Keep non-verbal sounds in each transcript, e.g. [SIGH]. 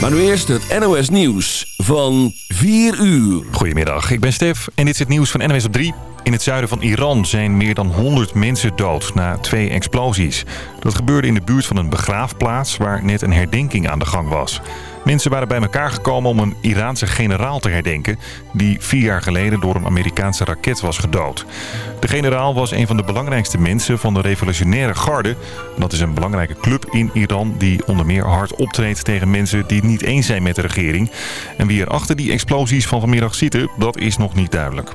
Maar nu eerst het NOS Nieuws van 4 uur. Goedemiddag, ik ben Stef en dit is het nieuws van NOS op 3. In het zuiden van Iran zijn meer dan 100 mensen dood na twee explosies. Dat gebeurde in de buurt van een begraafplaats waar net een herdenking aan de gang was. Mensen waren bij elkaar gekomen om een Iraanse generaal te herdenken... die vier jaar geleden door een Amerikaanse raket was gedood. De generaal was een van de belangrijkste mensen van de revolutionaire garde. Dat is een belangrijke club in Iran die onder meer hard optreedt tegen mensen die het niet eens zijn met de regering. En wie er achter die explosies van vanmiddag zitten, dat is nog niet duidelijk.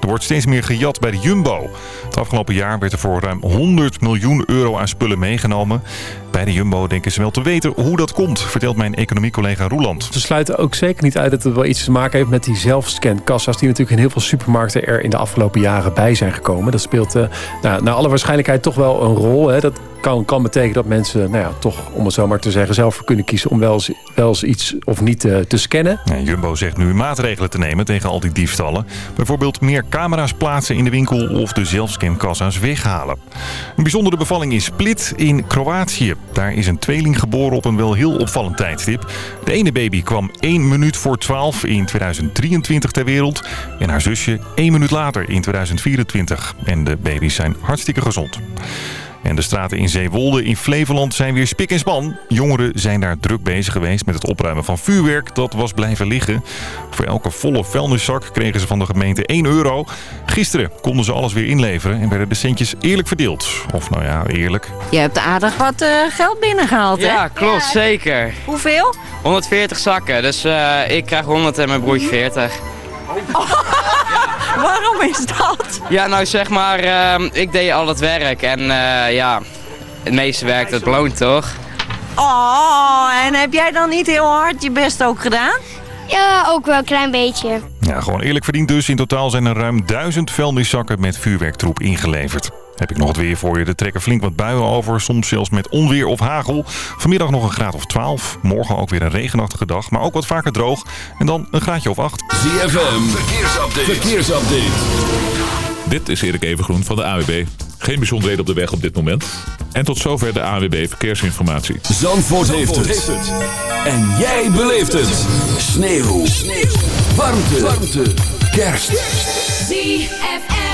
Er wordt steeds meer gejat bij de Jumbo. Het afgelopen jaar werd er voor ruim 100 miljoen euro aan spullen meegenomen. Bij de Jumbo denken ze wel te weten hoe dat komt, vertelt mijn economiecollega Roeland. Ze sluiten ook zeker niet uit dat het wel iets te maken heeft met die zelfscankassa's... die natuurlijk in heel veel supermarkten er in de afgelopen jaren bij zijn gekomen. Dat speelt uh, nou, naar alle waarschijnlijkheid toch wel een rol. Hè. Dat kan, kan betekenen dat mensen nou ja, toch, om het zo maar te zeggen... zelf kunnen kiezen om wel eens, iets of niet uh, te scannen. Jumbo zegt nu maatregelen te nemen tegen al die diefstallen. Bijvoorbeeld meer camera's plaatsen in de winkel of de zelfscankassa's weghalen. Een bijzondere bevalling in Split in Kroatië. Daar is een tweeling geboren op een wel heel opvallend tijdstip. De ene baby kwam 1 minuut voor 12 in 2023 ter wereld. En haar zusje 1 minuut later in 2024. En de baby's zijn hartstikke gezond. En de straten in Zeewolde in Flevoland zijn weer spik en span. Jongeren zijn daar druk bezig geweest met het opruimen van vuurwerk. Dat was blijven liggen. Voor elke volle vuilniszak kregen ze van de gemeente 1 euro. Gisteren konden ze alles weer inleveren en werden de centjes eerlijk verdeeld. Of nou ja, eerlijk. Je hebt aardig wat uh, geld binnengehaald, hè? Ja, klopt, ja. zeker. Hoeveel? 140 zakken, dus uh, ik krijg 100 en mijn broertje 40. Oh. [LAUGHS] Waarom is dat? Ja, nou zeg maar, uh, ik deed al het werk en uh, ja, het meeste werk dat beloont toch? Oh, en heb jij dan niet heel hard je best ook gedaan? Ja, ook wel een klein beetje. Ja, gewoon eerlijk verdiend dus. In totaal zijn er ruim duizend vuilniszakken met vuurwerktroep ingeleverd. Heb ik nog het weer voor je. Er trekken flink wat buien over. Soms zelfs met onweer of hagel. Vanmiddag nog een graad of 12. Morgen ook weer een regenachtige dag. Maar ook wat vaker droog. En dan een graadje of 8. ZFM. Verkeersupdate. Verkeersupdate. Dit is Erik Evengroen van de AWB. Geen bijzonderheden op de weg op dit moment. En tot zover de AWB Verkeersinformatie. Zandvoort, Zandvoort heeft, het. En jij beleeft het. Sneeuw. Sneeuw. Warmte. Warmte. Kerst. ZFM.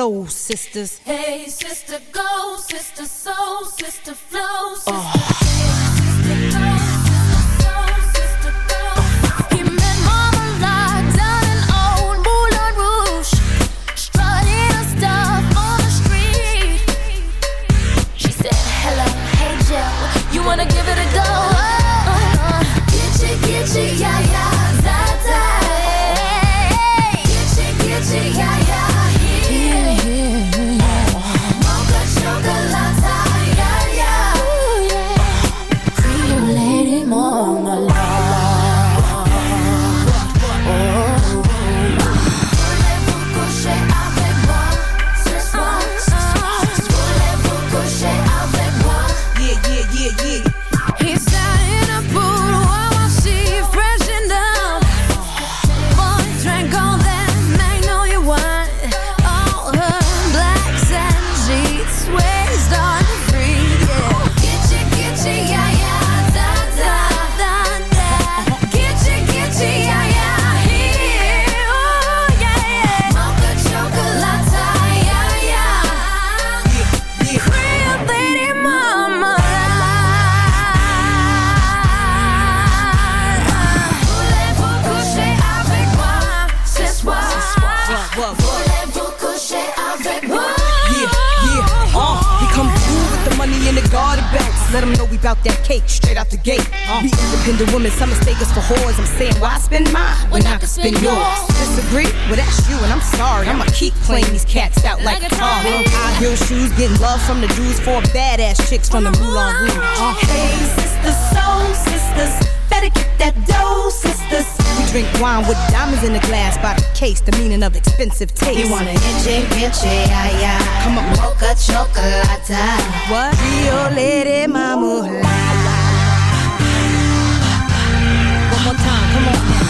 flow, sisters. from the dudes, four badass chicks from the Moulin Rouge. Uh. Hey, sisters, soul sisters, better get that dough, sisters. We drink wine with diamonds in the glass by the case, the meaning of expensive taste. You want an inche, inche. Come on, mocha Chocolata. What? Rio Lady Mama. One more time, come on now.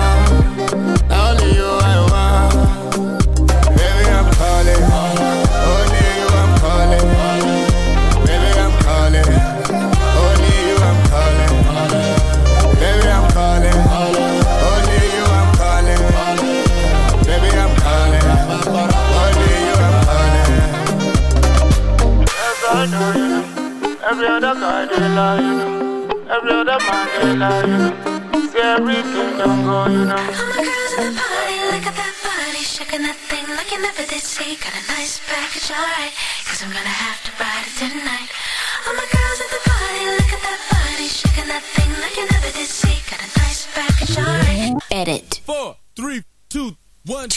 Every other guy they lie, you know. Every other man they lie, you know. See everything don't go, you know. Look at that body, shaking that thing like you never did see. Got a nice package, alright. Cause I'm gonna have to ride it tonight. All my girls at the party, look at that body, shaking that thing like you never did see. Got a nice package, alright. Edit. Four, three, two, one.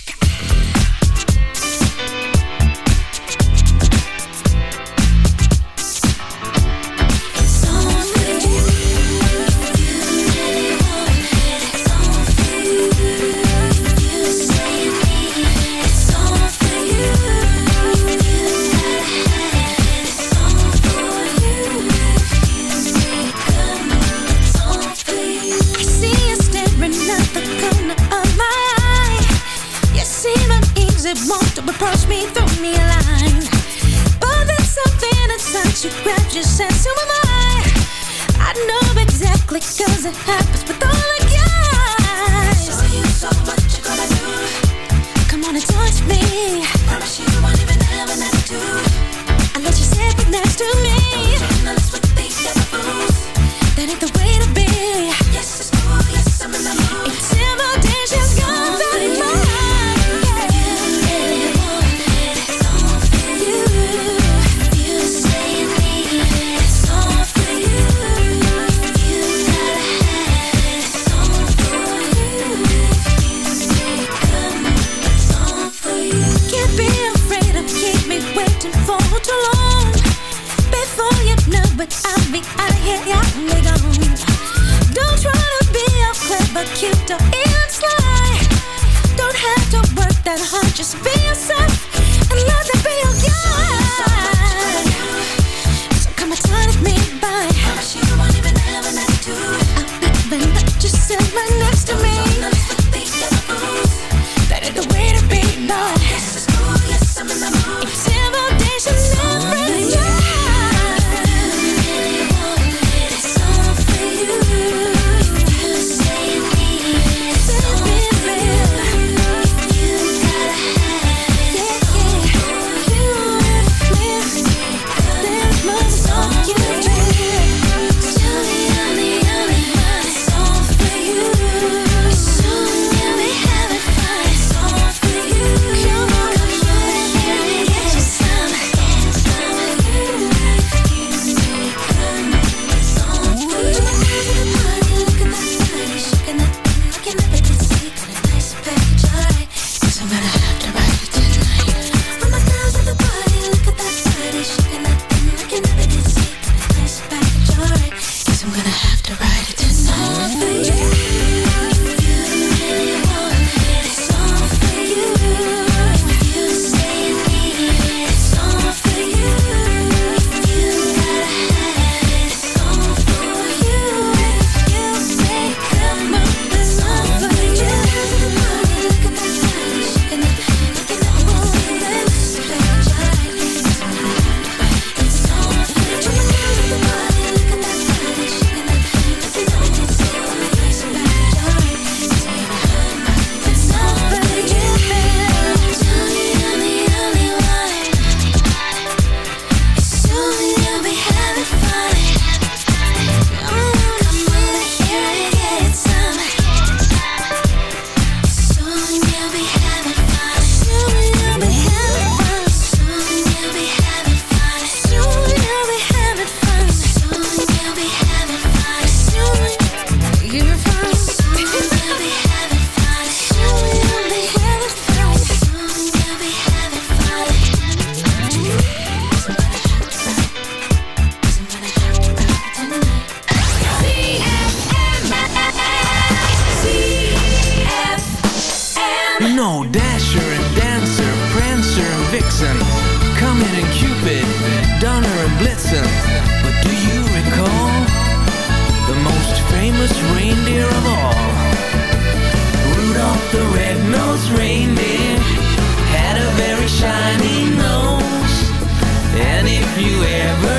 coolest reindeer of all. Rudolph the red-nosed reindeer had a very shiny nose. And if you ever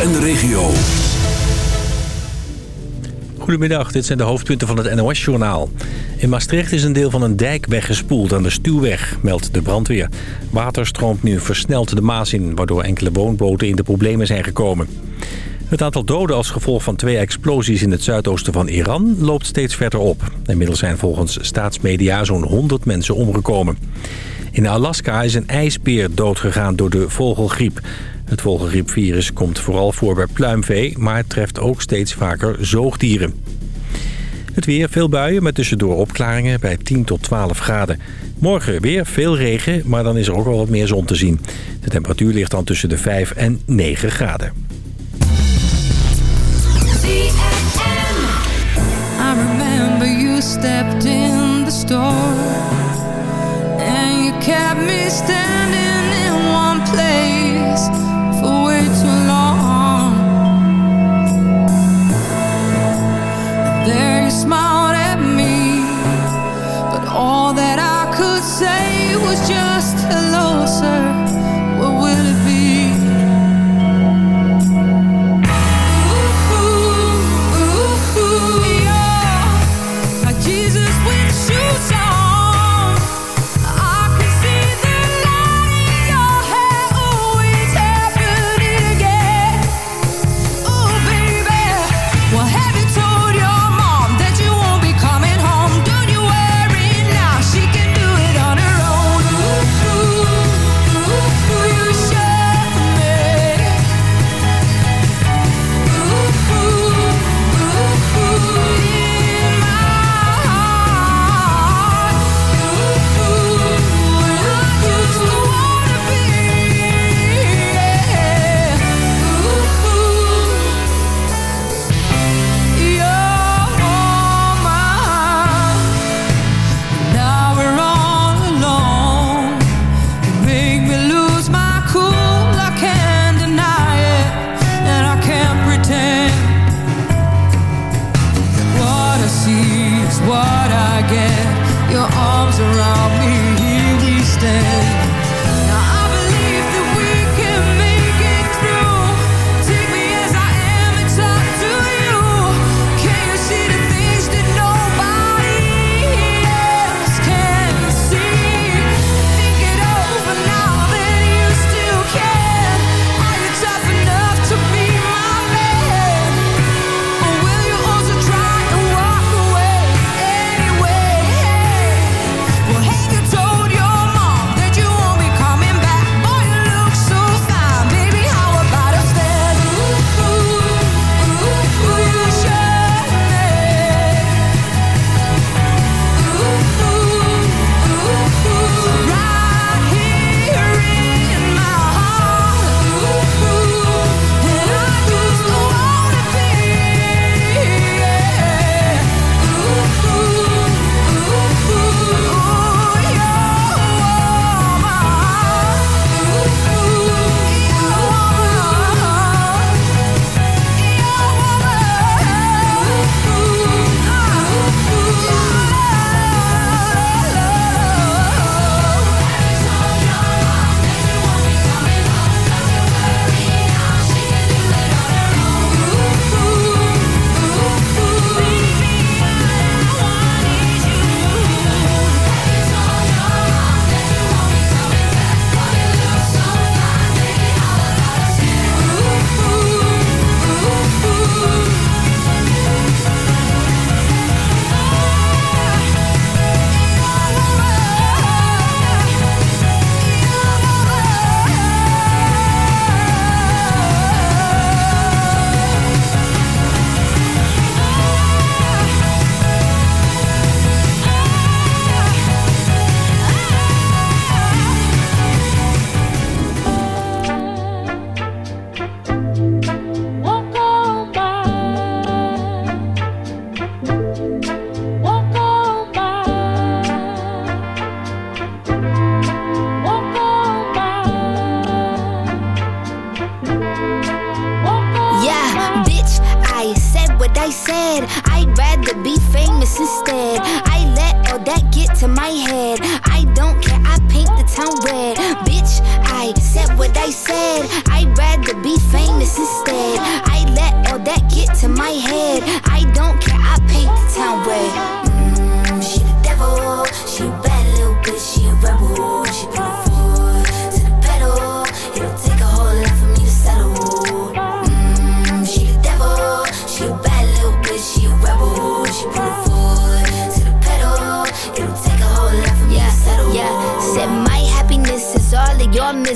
en de regio. Goedemiddag, dit zijn de hoofdpunten van het NOS-journaal. In Maastricht is een deel van een dijk weggespoeld aan de Stuwweg, meldt de brandweer. Water stroomt nu versneld de Maas in, waardoor enkele woonboten in de problemen zijn gekomen. Het aantal doden als gevolg van twee explosies in het zuidoosten van Iran loopt steeds verder op. Inmiddels zijn volgens staatsmedia zo'n 100 mensen omgekomen. In Alaska is een ijsbeer doodgegaan door de vogelgriep. Het vogelgriepvirus komt vooral voor bij pluimvee, maar treft ook steeds vaker zoogdieren. Het weer, veel buien met tussendoor opklaringen bij 10 tot 12 graden. Morgen weer veel regen, maar dan is er ook wel wat meer zon te zien. De temperatuur ligt dan tussen de 5 en 9 graden. Smiled at me. But all that I could say was just Hello sir,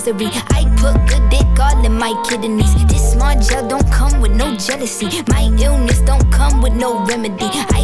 misery. I put good dick all in my kidneys. This smart gel don't come with no jealousy. My illness don't come with no remedy. I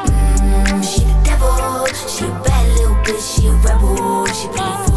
bitch.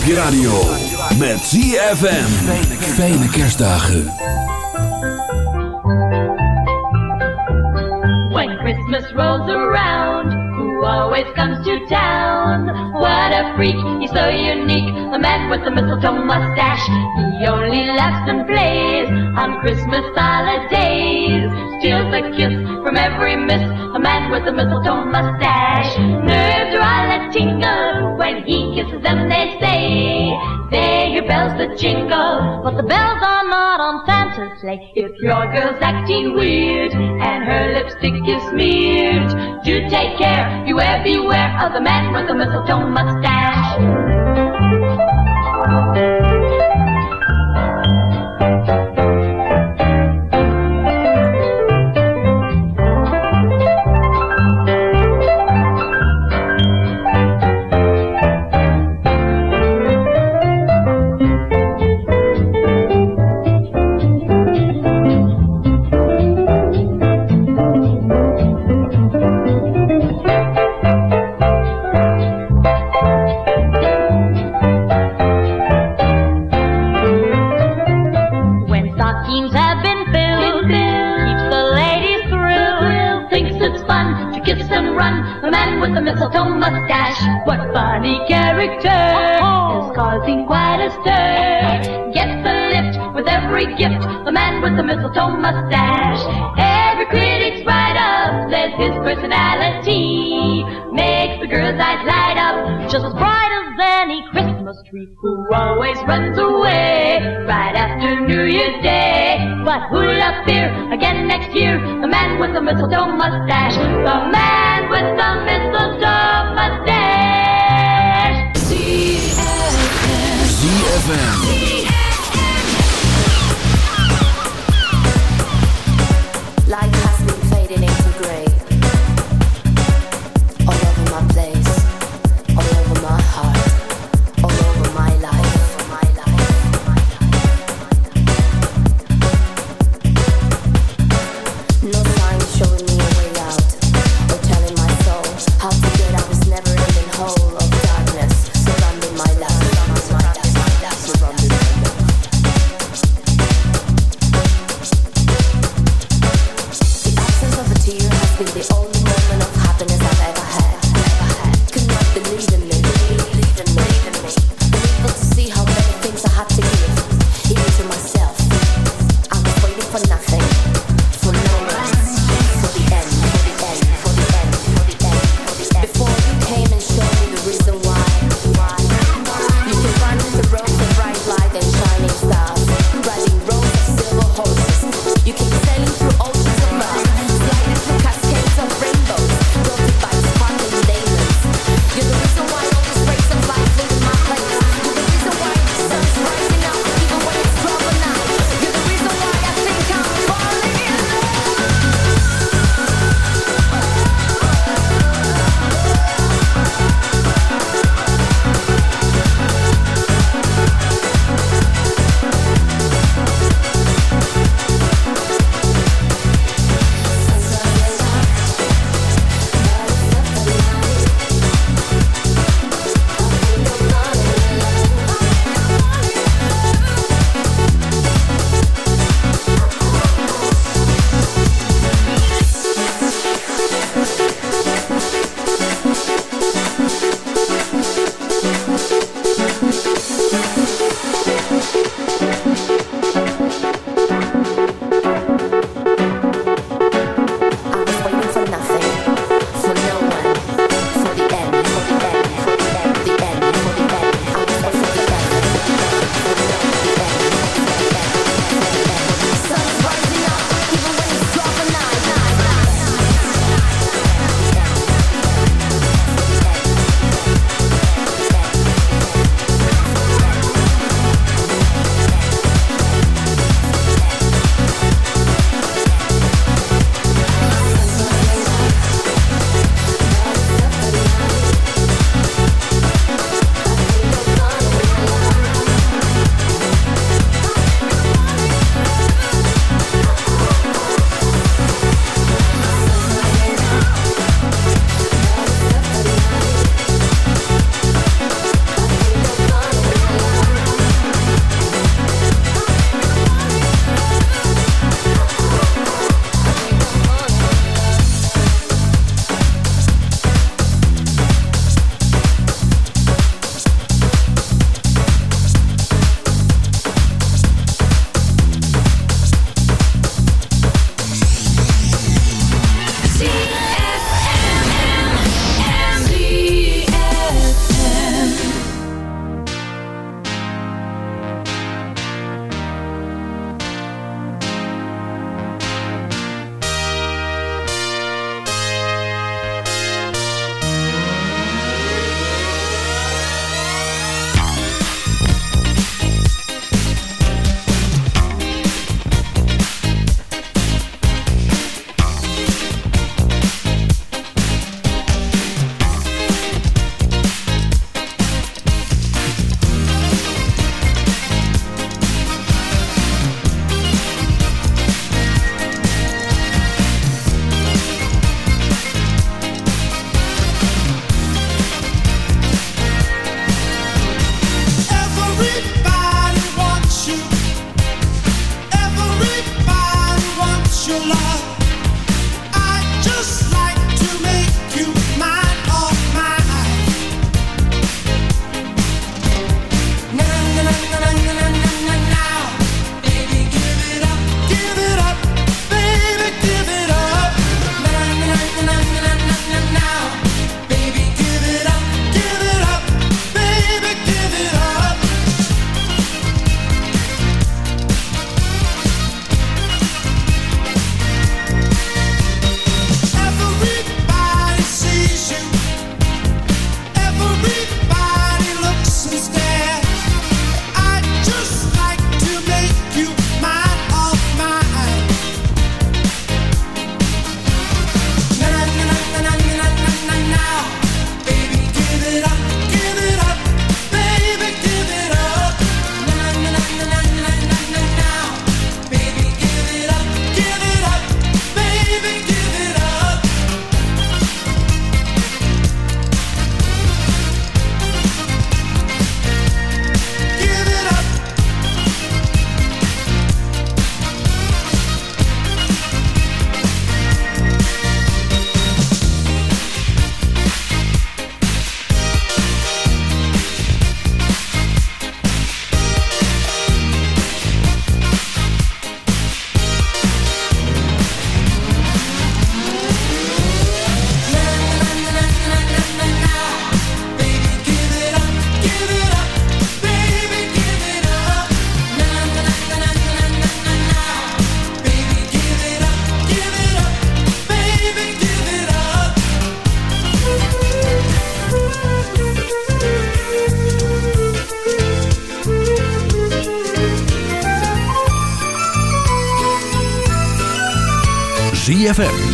op je radio. Met ZFM. Fijne kerstdagen. When Christmas rolls around, who always comes to town? What a freak, he's so unique. The man with the mistletoe mustache. He only laughs and plays on Christmas holidays. Steals a kiss from every miss. A man with the mistletoe But the bells are not on Santa's sleigh. If your girl's acting weird and her lipstick is smeared, do take care, you beware, beware of the man with the mistletoe mustache. The mistletoe mustache. The